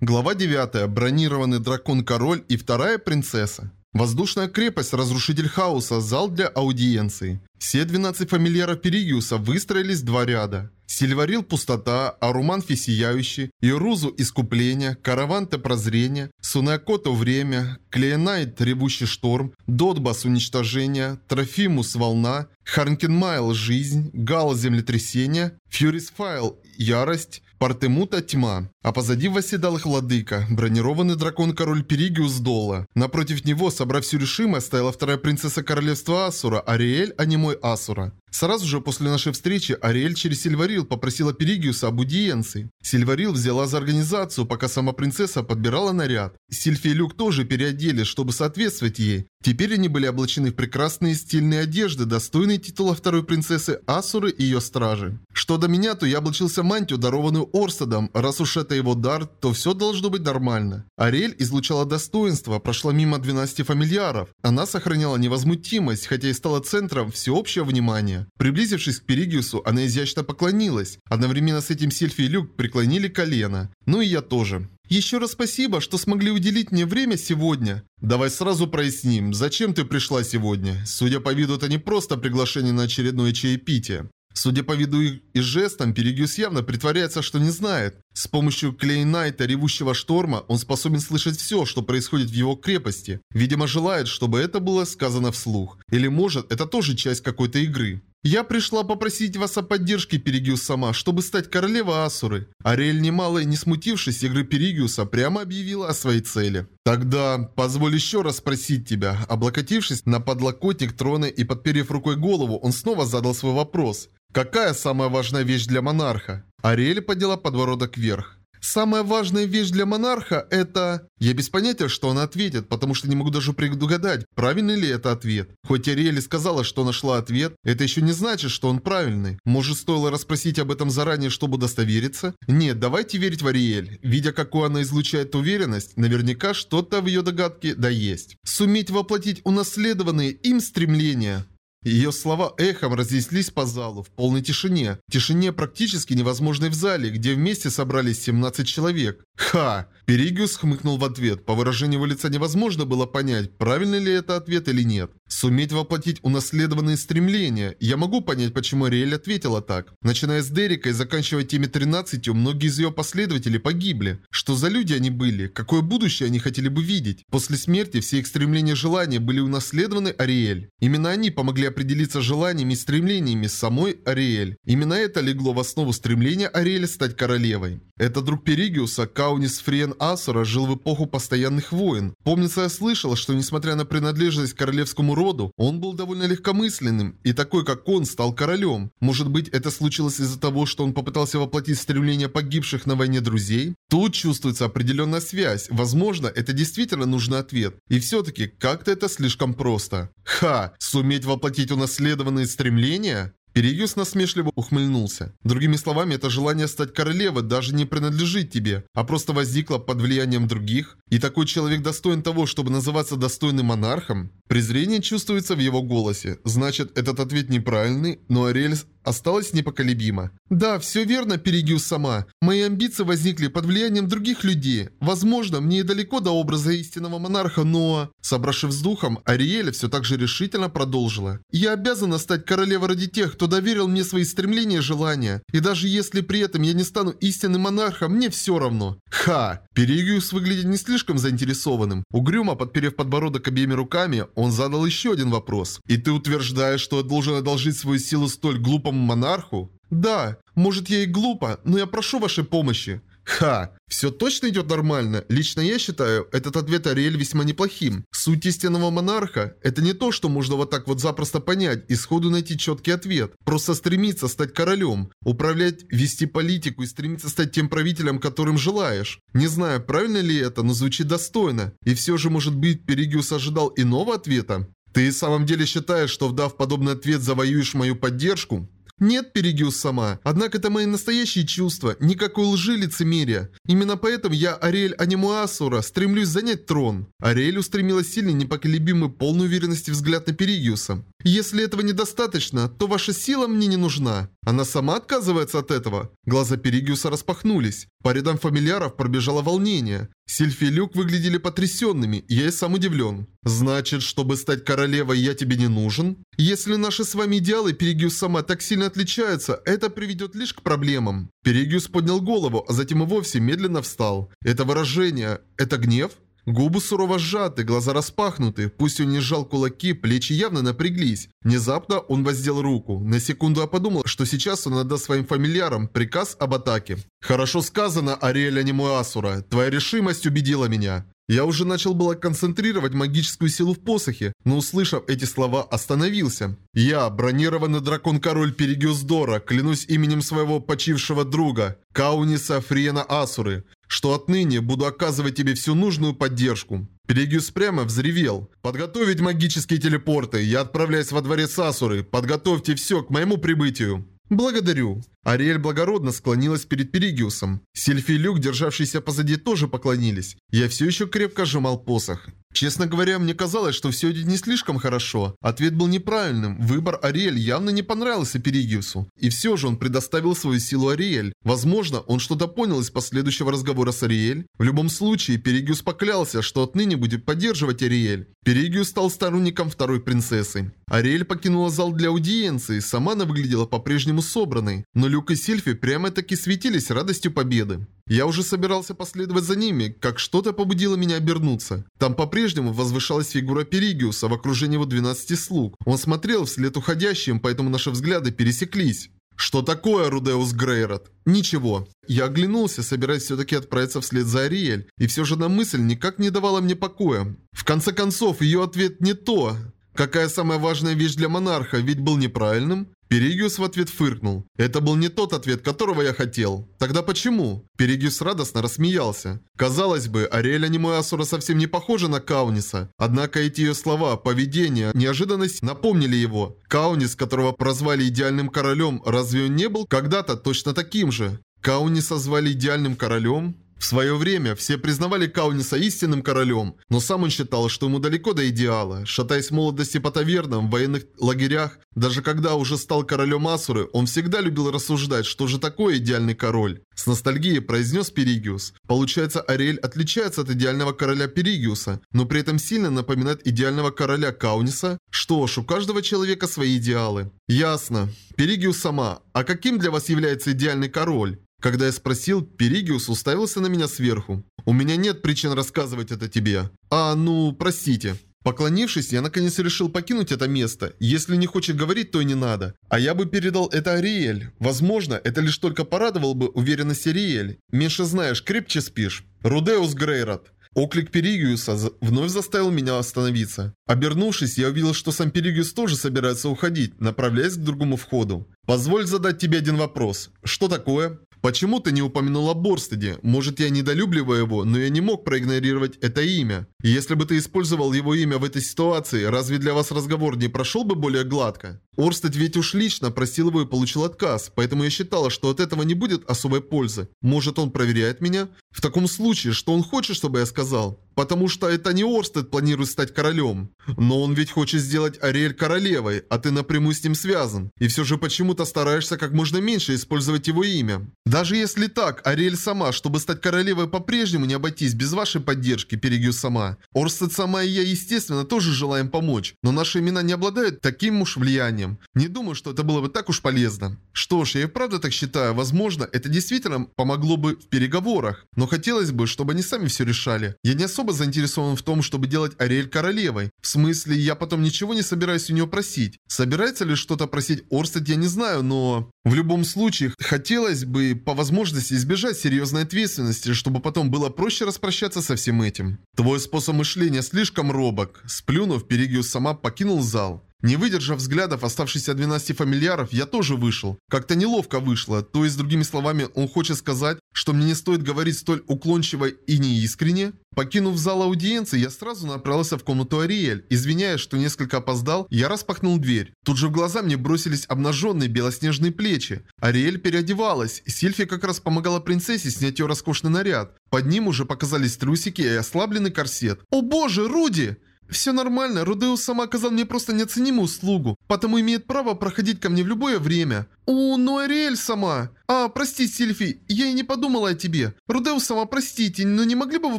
Глава 9. Бронированный дракон-король и вторая принцесса. Воздушная крепость, разрушитель хаоса, зал для аудиенции. Все 12 фамильяров Перигиуса выстроились два ряда. Сильварил – пустота, Аруман – сияющий, Ирузу – искупление, Караванте – прозрение, Сунакото – время, Клеенайт – ревущий шторм, Додбас – уничтожение, Трофимус – волна, Харнкенмайл – жизнь, Гал – землетрясение, Фьюрисфайл – ярость, Партемута – тьма. А позади восседал их владыка, бронированный дракон-король Перигиус Дола. Напротив него, собрав всю решимость, стояла вторая принцесса королевства Асура, Ариэль, а не мой Асура. Сразу же после нашей встречи Ариэль через Сильварил попросила Перигиуса об аудиенции. Сильварил взяла за организацию, пока сама принцесса подбирала наряд. Сильфи и Люк тоже переоделись, чтобы соответствовать ей. Теперь они были облачены в прекрасные стильные одежды, достойные титула второй принцессы Асуры и ее стражи. Что до меня, то я облачился мантию, дарованную Орстедом. Раз уж это его дар, то все должно быть нормально. Ариэль излучала достоинство, прошла мимо 12 фамильяров. Она сохраняла невозмутимость, хотя и стала центром всеобщего внимания. Приблизившись к Перигиусу, она изящно поклонилась. Одновременно с этим Сильфи и Люк преклонили колено. Ну и я тоже. Еще раз спасибо, что смогли уделить мне время сегодня. Давай сразу проясним, зачем ты пришла сегодня? Судя по виду, это не просто приглашение на очередное чаепитие. Судя по виду и жестам, Перегюс явно притворяется, что не знает. С помощью Клейнайта, ревущего шторма, он способен слышать все, что происходит в его крепости. Видимо, желает, чтобы это было сказано вслух. Или может, это тоже часть какой-то игры. Я пришла попросить вас о поддержке Перигиус сама, чтобы стать королевой Асуры. Ариэль немало не смутившись игры Перигиуса, прямо объявила о своей цели. Тогда позволь еще раз спросить тебя. Облокотившись на подлокотник трона и подперев рукой голову, он снова задал свой вопрос. Какая самая важная вещь для монарха? Ариэль подняла подбородок вверх. Самая важная вещь для монарха – это... Я без понятия, что она ответит, потому что не могу даже предугадать, правильный ли это ответ. Хоть Ариэль сказала, что нашла ответ, это еще не значит, что он правильный. Может, стоило расспросить об этом заранее, чтобы удостовериться? Нет, давайте верить в Ариэль. Видя, какую она излучает уверенность, наверняка что-то в ее догадке да есть. Суметь воплотить унаследованные им стремления. Ее слова эхом разнеслись по залу в полной тишине. Тишине практически невозможной в зале, где вместе собрались 17 человек. Ха! Перигиус хмыкнул в ответ. По выражению его лица невозможно было понять, правильный ли это ответ или нет. Суметь воплотить унаследованные стремления. Я могу понять, почему Ариэль ответила так. Начиная с Дерека и заканчивая теми 13, многие из ее последователей погибли. Что за люди они были? Какое будущее они хотели бы видеть? После смерти все их стремления и желания были унаследованы Ариэль. Именно они помогли определиться желаниями и стремлениями самой Ариэль. Именно это легло в основу стремления Ариэль стать королевой. Это друг Перигиуса, Каунис Фриен Асура, жил в эпоху постоянных войн. Помнится, я слышал, что несмотря на принадлежность к королевскому роду, он был довольно легкомысленным, и такой, как он, стал королем. Может быть, это случилось из-за того, что он попытался воплотить стремления погибших на войне друзей? Тут чувствуется определенная связь. Возможно, это действительно нужный ответ. И все-таки, как-то это слишком просто. Ха! Суметь воплотить унаследованные стремления? Перегюс насмешливо ухмыльнулся. Другими словами, это желание стать королевой даже не принадлежит тебе, а просто возникло под влиянием других. И такой человек достоин того, чтобы называться достойным монархом? Презрение чувствуется в его голосе. Значит, этот ответ неправильный, но Ариэль осталась непоколебима. «Да, все верно, Перегиус сама. Мои амбиции возникли под влиянием других людей. Возможно, мне и далеко до образа истинного монарха, но...» Собравшись с духом, Ариэля все так же решительно продолжила. «Я обязана стать королевой ради тех, кто доверил мне свои стремления и желания. И даже если при этом я не стану истинным монархом, мне все равно». Ха! Перегиус выглядит не слишком заинтересованным. Угрюмо, подперев подбородок обеими руками, он задал еще один вопрос. «И ты утверждаешь, что я должен одолжить свою силу столь глупому монарху?» «Да, может я и глупо, но я прошу вашей помощи». Ха, все точно идет нормально. Лично я считаю этот ответ Ариэль весьма неплохим. Суть истинного монарха – это не то, что можно вот так вот запросто понять и сходу найти четкий ответ. Просто стремиться стать королем, управлять, вести политику и стремиться стать тем правителем, которым желаешь. Не знаю, правильно ли это, но звучит достойно. И все же, может быть, Перигиус ожидал иного ответа? Ты в самом деле считаешь, что вдав подобный ответ завоюешь мою поддержку? Нет, Перегиус сама. Однако это мои настоящие чувства, никакой лжи лицемерия. Именно поэтому я, Ариэль Анимуасура, стремлюсь занять трон. Ариэль устремила сильный, непоколебимый, полной уверенности взгляд на Перегиуса. Если этого недостаточно, то ваша сила мне не нужна. Она сама отказывается от этого. Глаза Перигиуса распахнулись. По рядам фамильяров пробежало волнение. Сильфи и Люк выглядели потрясенными, я и сам удивлен. Значит, чтобы стать королевой, я тебе не нужен? Если наши с вами идеалы Перигиус сама так сильно отличаются, это приведет лишь к проблемам. Перигиус поднял голову, а затем и вовсе медленно встал. Это выражение, это гнев? Губы сурово сжаты, глаза распахнуты. Пусть он не сжал кулаки, плечи явно напряглись. Внезапно он воздел руку. На секунду я подумал, что сейчас он отдаст своим фамильярам приказ об атаке. «Хорошо сказано, Ариэль Аниму Асура. Твоя решимость убедила меня». Я уже начал было концентрировать магическую силу в посохе, но услышав эти слова, остановился. «Я, бронированный дракон-король Перегюздора, клянусь именем своего почившего друга, Кауниса Фриена Асуры, что отныне буду оказывать тебе всю нужную поддержку». Перегюс прямо взревел. «Подготовить магические телепорты. Я отправляюсь во дворец Асуры. Подготовьте все к моему прибытию». «Благодарю». Ариэль благородно склонилась перед Перигиусом. Сильфи и Люк, державшиеся позади, тоже поклонились. Я все еще крепко сжимал посох. Честно говоря, мне казалось, что все идет не слишком хорошо. Ответ был неправильным. Выбор Ариэль явно не понравился Перигиусу. И все же он предоставил свою силу Ариэль. Возможно, он что-то понял из последующего разговора с Ариэль. В любом случае, Перигиус поклялся, что отныне будет поддерживать Ариэль. Перигиус стал сторонником второй принцессы. Ариэль покинула зал для аудиенции, сама она выглядела по-прежнему собранной. Но Люк и Сильфи прямо-таки светились радостью победы. Я уже собирался последовать за ними, как что-то побудило меня обернуться. Там по-прежнему возвышалась фигура Перигиуса в окружении его 12 слуг. Он смотрел вслед уходящим, поэтому наши взгляды пересеклись. «Что такое, Рудеус Грейрот?» «Ничего». Я оглянулся, собираясь все-таки отправиться вслед за Ариэль, и все же на мысль никак не давала мне покоя. В конце концов, ее ответ не то. Какая самая важная вещь для монарха, ведь был неправильным? Перигиус в ответ фыркнул. Это был не тот ответ, которого я хотел. Тогда почему? Перигиус радостно рассмеялся. Казалось бы, Ариэль Анимой Асура совсем не похожа на Кауниса. Однако эти ее слова, поведение, неожиданность напомнили его. Каунис, которого прозвали идеальным королем, разве он не был когда-то точно таким же? Кауниса звали идеальным королем? В свое время все признавали Кауниса истинным королем, но сам он считал, что ему далеко до идеала. Шатаясь молодости по тавернам, в военных лагерях, даже когда уже стал королем Асуры, он всегда любил рассуждать, что же такое идеальный король. С ностальгией произнес Перигиус. Получается, Ариэль отличается от идеального короля Перигиуса, но при этом сильно напоминает идеального короля Кауниса? Что ж, у каждого человека свои идеалы. Ясно. Перигиус сама. А каким для вас является идеальный король? Когда я спросил, Перигиус уставился на меня сверху. «У меня нет причин рассказывать это тебе». «А, ну, простите». Поклонившись, я наконец решил покинуть это место. Если не хочет говорить, то и не надо. А я бы передал это Ариэль. Возможно, это лишь только порадовал бы уверенность Ариэль. Меньше знаешь, крепче спишь. Рудеус Грейрот. Оклик Перигиуса вновь заставил меня остановиться. Обернувшись, я увидел, что сам Перигиус тоже собирается уходить, направляясь к другому входу. «Позволь задать тебе один вопрос. Что такое?» Почему ты не упомянул о Борстеде? Может, я недолюбливаю его, но я не мог проигнорировать это имя. Если бы ты использовал его имя в этой ситуации, разве для вас разговор не прошел бы более гладко? Орстед ведь уж лично просил его и получил отказ, поэтому я считала, что от этого не будет особой пользы. Может, он проверяет меня? В таком случае, что он хочет, чтобы я сказал? Потому что это не Орстед планирует стать королем. Но он ведь хочет сделать Ариэль королевой, а ты напрямую с ним связан. И все же почему-то стараешься как можно меньше использовать его имя. Даже если так, Ариэль сама, чтобы стать королевой по-прежнему не обойтись без вашей поддержки, Перегю сама. Орстед сама и я, естественно, тоже желаем помочь. Но наши имена не обладают таким уж влиянием. Не думаю, что это было бы так уж полезно. Что ж, я и правда так считаю. Возможно, это действительно помогло бы в переговорах. Но хотелось бы, чтобы они сами все решали. Я не особо особо заинтересован в том, чтобы делать Ариэль королевой. В смысле, я потом ничего не собираюсь у нее просить. Собирается ли что-то просить Орстед, я не знаю, но... В любом случае, хотелось бы по возможности избежать серьезной ответственности, чтобы потом было проще распрощаться со всем этим. Твой способ мышления слишком робок. Сплюнув, Перигиус сама покинул зал. Не выдержав взглядов оставшихся 12 фамильяров, я тоже вышел. Как-то неловко вышло, то есть, другими словами, он хочет сказать, что мне не стоит говорить столь уклончиво и неискренне? Покинув зал аудиенции, я сразу направился в комнату Ариэль. Извиняясь, что несколько опоздал, я распахнул дверь. Тут же в глаза мне бросились обнаженные белоснежные плечи. Ариэль переодевалась, Сильфи как раз помогала принцессе снять ее роскошный наряд. Под ним уже показались трусики и ослабленный корсет. «О боже, Руди!» Все нормально, Рудеус сама оказал мне просто неоценимую услугу, потому имеет право проходить ко мне в любое время. «О, ну Ариэль сама!» «А, прости, Сильфи, я и не подумала о тебе. Рудеус сама, простите, но не могли бы вы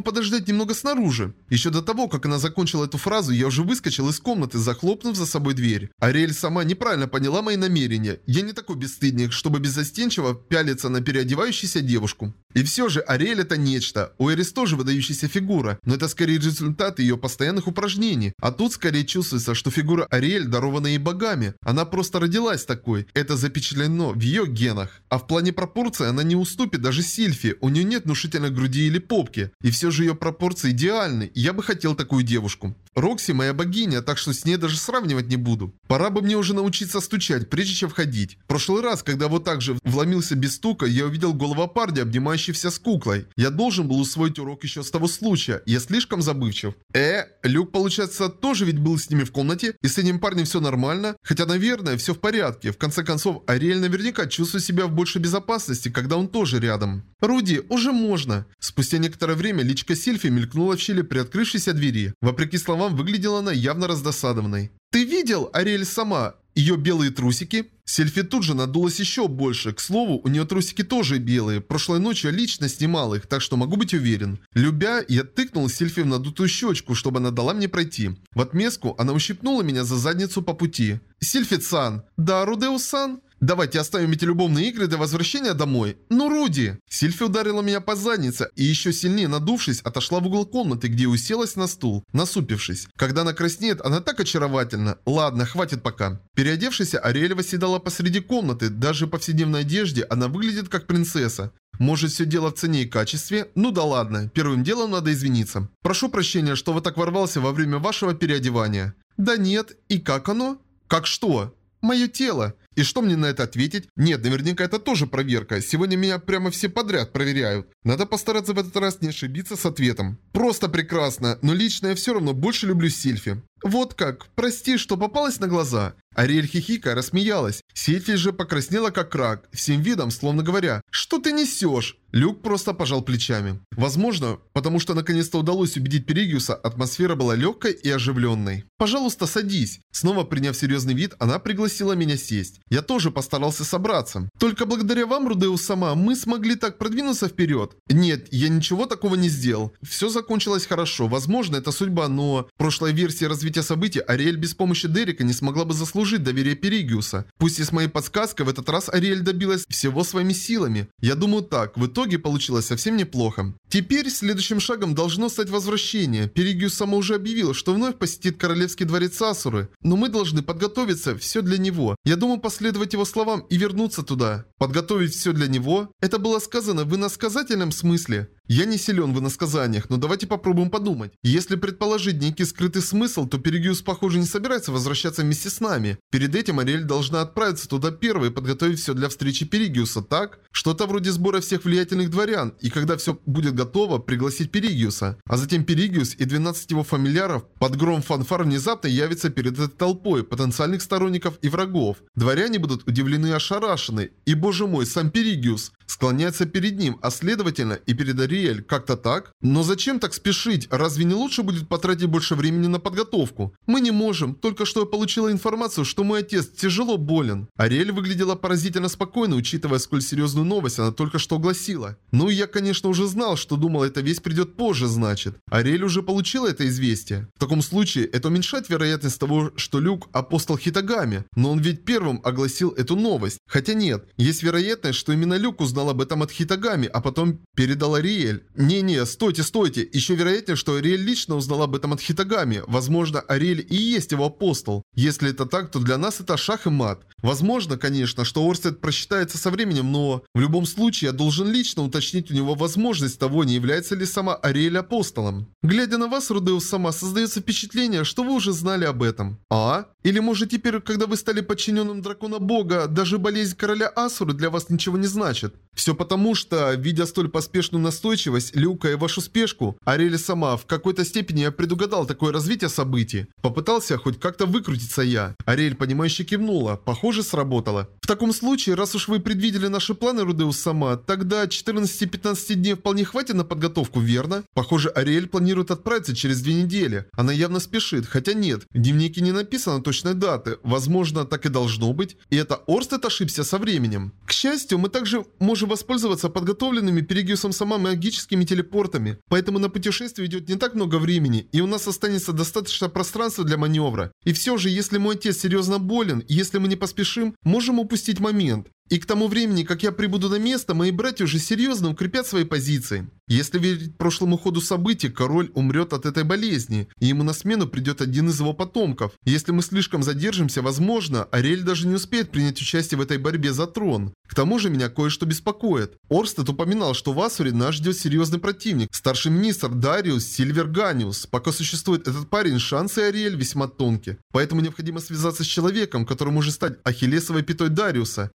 подождать немного снаружи?» Еще до того, как она закончила эту фразу, я уже выскочил из комнаты, захлопнув за собой дверь. Ариэль сама неправильно поняла мои намерения. Я не такой бесстыдник, чтобы беззастенчиво пялиться на переодевающуюся девушку. И все же Ариэль это нечто. У Эрис тоже выдающаяся фигура, но это скорее результат ее постоянных упражнений. А тут скорее чувствуется, что фигура Ариэль дарована ей богами. Она просто родилась такой. Это запечатлено в ее генах. А в плане пропорций она не уступит даже Сильфи. У нее нет внушительной груди или попки. И все же ее пропорции идеальны. Я бы хотел такую девушку. Рокси моя богиня, так что с ней даже сравнивать не буду. Пора бы мне уже научиться стучать, прежде чем входить. В прошлый раз, когда вот так же вломился без стука, я увидел голова парня, обнимающийся с куклой. Я должен был усвоить урок еще с того случая. Я слишком забывчив. Э, Люк, получается, тоже ведь был с ними в комнате, и с этим парнем все нормально? Хотя, наверное, все в порядке. В конце концов, Ариэль наверняка чувствует себя в большей безопасности, когда он тоже рядом. Руди, уже можно. Спустя некоторое время личка Сильфи мелькнула в щели приоткрывшейся двери. Вопреки словам, выглядела она явно раздосадованной. «Ты видел, Ариэль сама, ее белые трусики?» Сельфи тут же надулась еще больше. К слову, у нее трусики тоже белые. Прошлой ночью я лично снимал их, так что могу быть уверен. Любя, я тыкнул Сельфи в надутую щечку, чтобы она дала мне пройти. В отместку она ущипнула меня за задницу по пути. «Сильфи-сан!» «Да, Рудеус-сан?» Давайте оставим эти любовные игры до возвращения домой. Ну, Руди! Сильфи ударила меня по заднице и еще сильнее надувшись, отошла в угол комнаты, где уселась на стул, насупившись. Когда она краснеет, она так очаровательна. Ладно, хватит пока. Переодевшаяся Ариэль восседала посреди комнаты. Даже в повседневной одежде она выглядит как принцесса. Может, все дело в цене и качестве? Ну да ладно, первым делом надо извиниться. Прошу прощения, что вы так ворвался во время вашего переодевания. Да нет, и как оно? Как что? Мое тело. И что мне на это ответить? Нет, наверняка это тоже проверка. Сегодня меня прямо все подряд проверяют. Надо постараться в этот раз не ошибиться с ответом. Просто прекрасно, но лично я все равно больше люблю Сильфи. Вот как. Прости, что попалась на глаза. Ариэль хихика рассмеялась. Сильфи же покраснела как рак, всем видом, словно говоря, «Что ты несешь?» Люк просто пожал плечами. Возможно, потому что наконец-то удалось убедить Перигиуса, атмосфера была легкой и оживленной. «Пожалуйста, садись». Снова приняв серьезный вид, она пригласила меня сесть. Я тоже постарался собраться. Только благодаря вам, Рудеус сама, мы смогли так продвинуться вперед. Нет, я ничего такого не сделал. Все закончилось хорошо. Возможно, это судьба, но... В прошлой версии развития событий Ариэль без помощи Дерека не смогла бы заслужить доверие Перигиуса. Пусть и с моей подсказкой, в этот раз Ариэль добилась всего своими силами. Я думаю так, в итоге получилось совсем неплохо. Теперь следующим шагом должно стать возвращение. Перигиус сама уже объявил, что вновь посетит королевский дворец Асуры. Но мы должны подготовиться, все для него. Я думаю последовать его словам и вернуться туда. Подготовить все для него? Это было сказано в иносказательном смысле. Я не силен в иносказаниях, но давайте попробуем подумать. Если предположить некий скрытый смысл, то Перегиус, похоже, не собирается возвращаться вместе с нами. Перед этим Ариэль должна отправиться туда первой и подготовить все для встречи Перигиуса, так? Что-то вроде сбора всех влиятельных дворян, и когда все будет готово, пригласить Перигиуса. А затем Перигиус и 12 его фамильяров под гром фанфар внезапно явятся перед этой толпой потенциальных сторонников и врагов. Дворяне будут удивлены и ошарашены, и, боже мой, сам Перигиус склоняется перед ним, а следовательно и перед Ариэль, как-то так? Но зачем так спешить? Разве не лучше будет потратить больше времени на подготовку? Мы не можем, только что я получила информацию, что мой отец тяжело болен. Ариэль выглядела поразительно спокойно, учитывая, сколь серьезную новость она только что огласила. Ну и я, конечно, уже знал, что думал, эта весть придет позже, значит. Ариэль уже получила это известие. В таком случае, это уменьшает вероятность того, что Люк апостол Хитагами, но он ведь первым огласил эту новость. Хотя нет, есть вероятность, что именно Люк узнал об этом от Хитагами, а потом передал Ариэль. Не-не, стойте, стойте. Еще вероятнее, что Ариэль лично узнал об этом от Хитагами. Возможно, Ариэль и есть его апостол. Если это так, то для нас это шах и мат. Возможно, конечно, что Орстед просчитается со временем, но в любом случае я должен лично уточнить у него возможность того, не является ли сама Ариэль апостолом. Глядя на вас, Рудеус сама, создается впечатление, что вы уже знали об этом. А? Или может теперь, когда вы стали подчиненным дракона бога, даже болезнь короля Асуры для вас ничего не значит? Все потому, что, видя столь поспешную настойчивость, Люка и вашу спешку, Ариэль сама, в какой-то степени я предугадал такое развитие событий. Попытался хоть как-то выкрутиться я. Ариэль, понимающе кивнула. Похоже, сработало. В таком случае, раз уж вы предвидели наши планы, Рудеус сама, тогда 14-15 дней вполне хватит на подготовку, верно? Похоже, Ариэль планирует отправиться через две недели. Она явно спешит, хотя нет, в дневнике не написано точной даты. Возможно, так и должно быть. И это Орстед ошибся со временем. К счастью, мы также можем воспользоваться подготовленными Перегиусом сама магическими телепортами. Поэтому на путешествие идет не так много времени, и у нас останется достаточно пространства для маневра. И все же, если мой отец серьезно болен, если мы не поспешим, можем упустить момент. И к тому времени, как я прибуду на место, мои братья уже серьезно укрепят свои позиции. Если верить прошлому ходу событий, король умрет от этой болезни, и ему на смену придет один из его потомков. Если мы слишком задержимся, возможно, Ариэль даже не успеет принять участие в этой борьбе за трон. К тому же меня кое-что беспокоит. Орстед упоминал, что в Асуре нас ждет серьезный противник. Старший министр Дариус Сильверганиус. Пока существует этот парень, шансы Ариэль весьма тонкие. Поэтому необходимо связаться с человеком, который может стать ахиллесовой пятой Дариуса.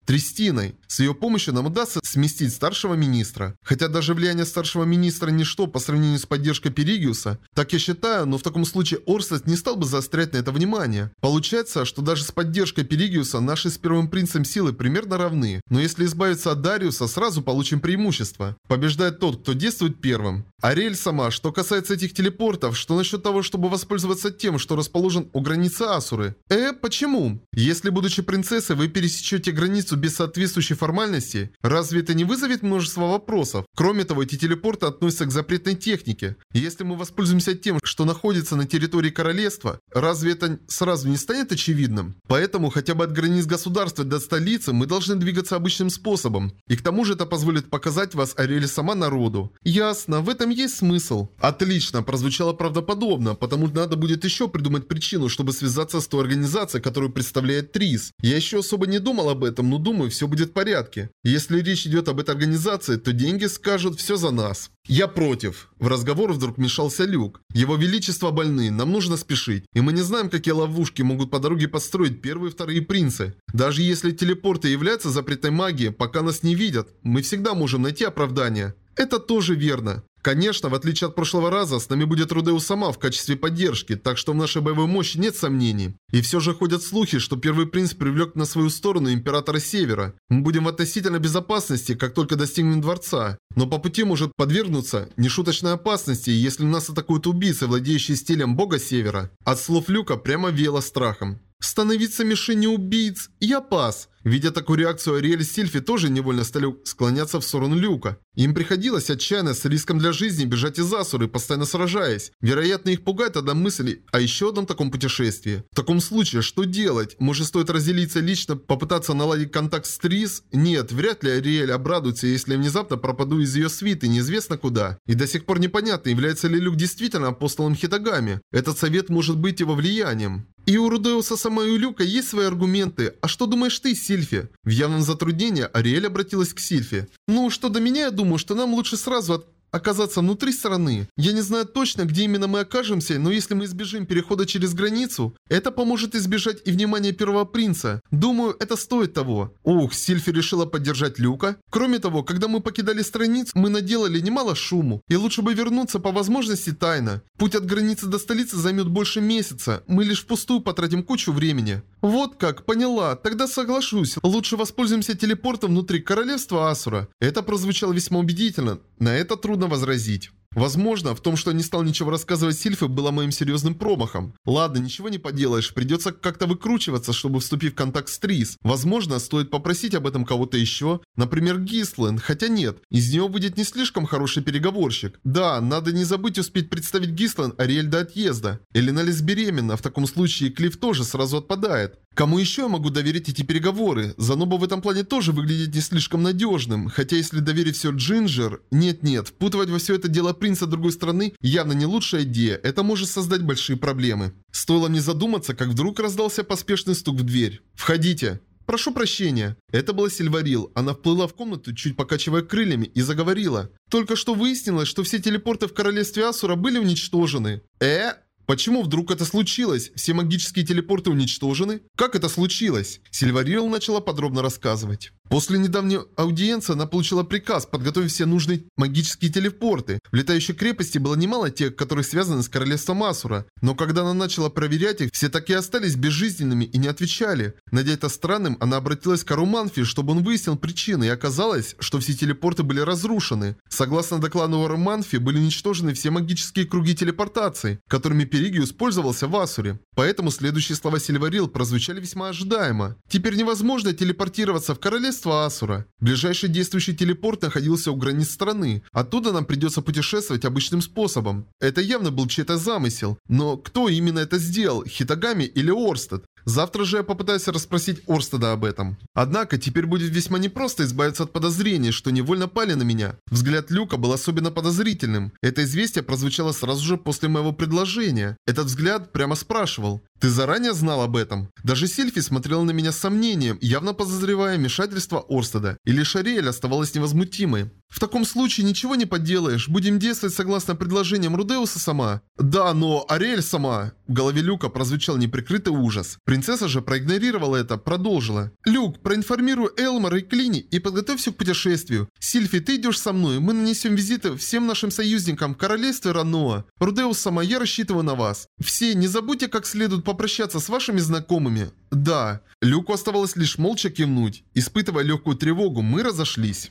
Тристиной. С ее помощью нам удастся сместить старшего министра. Хотя даже влияние старшего министра ничто по сравнению с поддержкой Перигиуса. Так я считаю, но в таком случае Орстед не стал бы заострять на это внимание. Получается, что даже с поддержкой Перигиуса наши с первым принцем силы примерно равны. Но если избавиться от Дариуса, сразу получим преимущество. Побеждает тот, кто действует первым. Ариэль сама, что касается этих телепортов, что насчет того, чтобы воспользоваться тем, что расположен у границы Асуры? Э, почему? Если, будучи принцессой, вы пересечете границу без соответствующей формальности, разве это не вызовет множество вопросов? Кроме того, эти телепорты относятся к запретной технике. Если мы воспользуемся тем, что находится на территории королевства, разве это сразу не станет очевидным? Поэтому хотя бы от границ государства до столицы мы должны двигаться обычным способом. И к тому же это позволит показать вас Ариэль сама народу. Ясно, в этом есть смысл. Отлично, прозвучало правдоподобно, потому надо будет еще придумать причину, чтобы связаться с той организацией, которую представляет Трис. Я еще особо не думал об этом, но думаю, все будет в порядке. Если речь идет об этой организации, то деньги скажут все за нас. «Я против». В разговор вдруг вмешался Люк. «Его Величество больны, нам нужно спешить. И мы не знаем, какие ловушки могут по дороге построить первые и вторые принцы. Даже если телепорты являются запретной магией, пока нас не видят, мы всегда можем найти оправдание». Это тоже верно. Конечно, в отличие от прошлого раза, с нами будет Рудеус сама в качестве поддержки, так что в нашей боевой мощи нет сомнений. И все же ходят слухи, что Первый Принц привлек на свою сторону Императора Севера. Мы будем в относительной безопасности, как только достигнем Дворца. Но по пути может подвергнуться нешуточной опасности, если нас атакуют убийцы, владеющие стилем Бога Севера. От слов Люка прямо веяло страхом. Становиться мишенью убийц? Я пас. Видя такую реакцию, Ариэль и Сильфи тоже невольно стали склоняться в сторону люка. Им приходилось отчаянно с риском для жизни бежать из Асуры, постоянно сражаясь. Вероятно, их пугает одна мысль о еще одном таком путешествии. В таком случае, что делать? Может, стоит разделиться лично, попытаться наладить контакт с Трис? Нет, вряд ли Ариэль обрадуется, если я внезапно пропаду из ее свиты неизвестно куда. И до сих пор непонятно, является ли Люк действительно апостолом Хитагами. Этот совет может быть его влиянием. И у Рудеуса сама и у Люка есть свои аргументы. А что думаешь ты, Сильфи? В явном затруднении Ариэль обратилась к Сильфи. Ну, что до меня, я думаю, что нам лучше сразу от оказаться внутри страны. Я не знаю точно, где именно мы окажемся, но если мы избежим перехода через границу, это поможет избежать и внимания первого принца. Думаю, это стоит того. Ух, Сильфи решила поддержать Люка. Кроме того, когда мы покидали страницу, мы наделали немало шуму. И лучше бы вернуться по возможности тайно. Путь от границы до столицы займет больше месяца. Мы лишь впустую потратим кучу времени. Вот как, поняла. Тогда соглашусь. Лучше воспользуемся телепортом внутри королевства Асура. Это прозвучало весьма убедительно. На это трудно возразить. Возможно, в том, что не стал ничего рассказывать Сильфе, было моим серьезным промахом. Ладно, ничего не поделаешь, придется как-то выкручиваться, чтобы вступить в контакт с Трис. Возможно, стоит попросить об этом кого-то еще, например, Гислен, хотя нет, из нее выйдет не слишком хороший переговорщик. Да, надо не забыть успеть представить Гислен Ариэль до отъезда. Элиналис беременна, в таком случае Клифф тоже сразу отпадает. Кому еще я могу доверить эти переговоры? Заноба в этом плане тоже выглядит не слишком надежным. Хотя если доверить все Джинджер... Нет-нет, впутывать во все это дело принца другой страны явно не лучшая идея. Это может создать большие проблемы. Стоило мне задуматься, как вдруг раздался поспешный стук в дверь. «Входите!» «Прошу прощения». Это была Сильварил. Она вплыла в комнату, чуть покачивая крыльями, и заговорила. «Только что выяснилось, что все телепорты в королевстве Асура были уничтожены». «Э?» Почему вдруг это случилось? Все магические телепорты уничтожены? Как это случилось? Сильварил начала подробно рассказывать. После недавней аудиенции она получила приказ подготовить все нужные магические телепорты. В летающей крепости было немало тех, которые связаны с королевством Асура. Но когда она начала проверять их, все так и остались безжизненными и не отвечали. Найдя это странным, она обратилась к Ару Манфи, чтобы он выяснил причины, и оказалось, что все телепорты были разрушены. Согласно докладу Ару Манфи, были уничтожены все магические круги телепортации, которыми Перигиус пользовался в Асуре. Поэтому следующие слова Сильварил прозвучали весьма ожидаемо. Теперь невозможно телепортироваться в королевство Асура. Ближайший действующий телепорт находился у границ страны. Оттуда нам придется путешествовать обычным способом. Это явно был чей-то замысел. Но кто именно это сделал? Хитагами или Орстед? Завтра же я попытаюсь расспросить Орстеда об этом. Однако, теперь будет весьма непросто избавиться от подозрений, что невольно пали на меня. Взгляд Люка был особенно подозрительным. Это известие прозвучало сразу же после моего предложения. Этот взгляд прямо спрашивал. «Ты заранее знал об этом?» Даже Сильфи смотрела на меня с сомнением, явно подозревая вмешательство Орстеда. Или Шариэль оставалась невозмутимой. В таком случае ничего не поделаешь, будем действовать согласно предложениям Рудеуса сама. Да, но Ариэль сама. В голове Люка прозвучал неприкрытый ужас. Принцесса же проигнорировала это, продолжила. Люк, проинформируй Элмара и Клини и подготовь все к путешествию. Сильфи, ты идешь со мной, мы нанесем визиты всем нашим союзникам в королевстве Раноа. Рудеус сама, я рассчитываю на вас. Все, не забудьте как следует попрощаться с вашими знакомыми. Да. Люку оставалось лишь молча кивнуть. Испытывая легкую тревогу, мы разошлись.